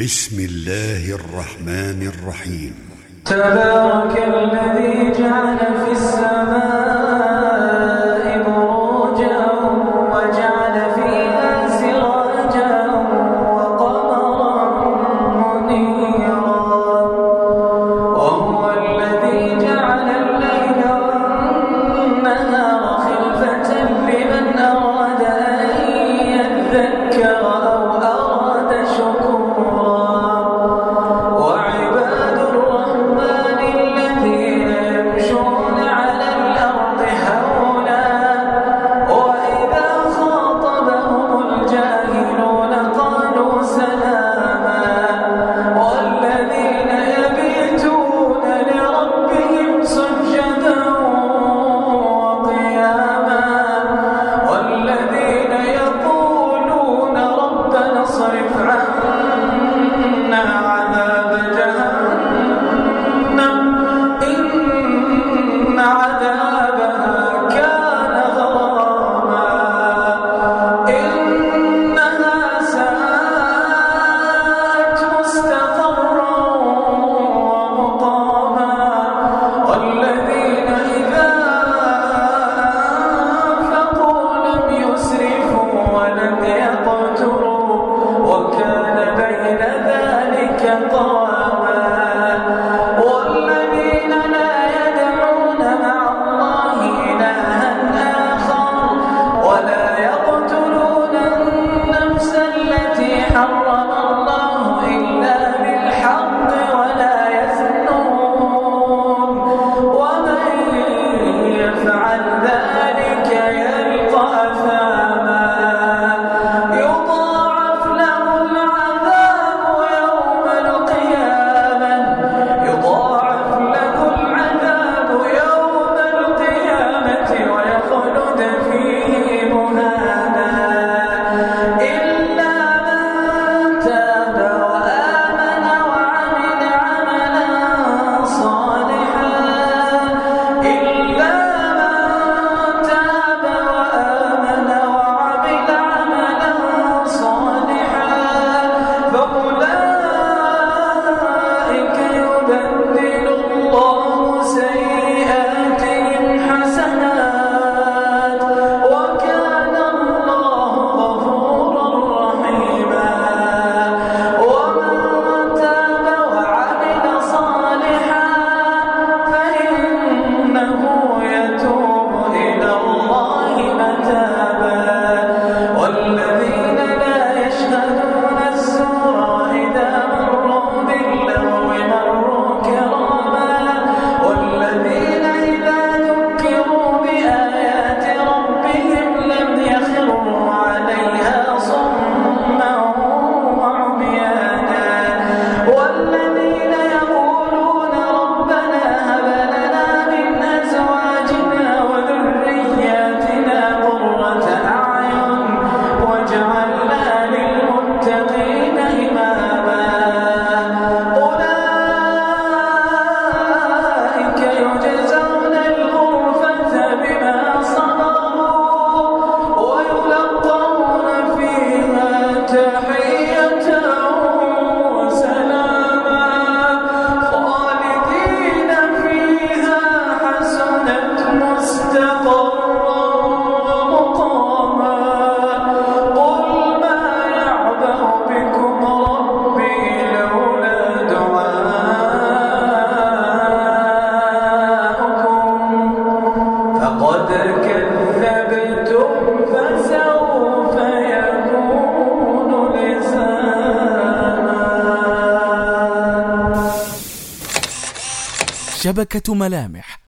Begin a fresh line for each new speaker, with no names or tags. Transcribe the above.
بسم الله الرحمن الرحيم.
تبارك الذي جعل في السماء
شبكة ملامح.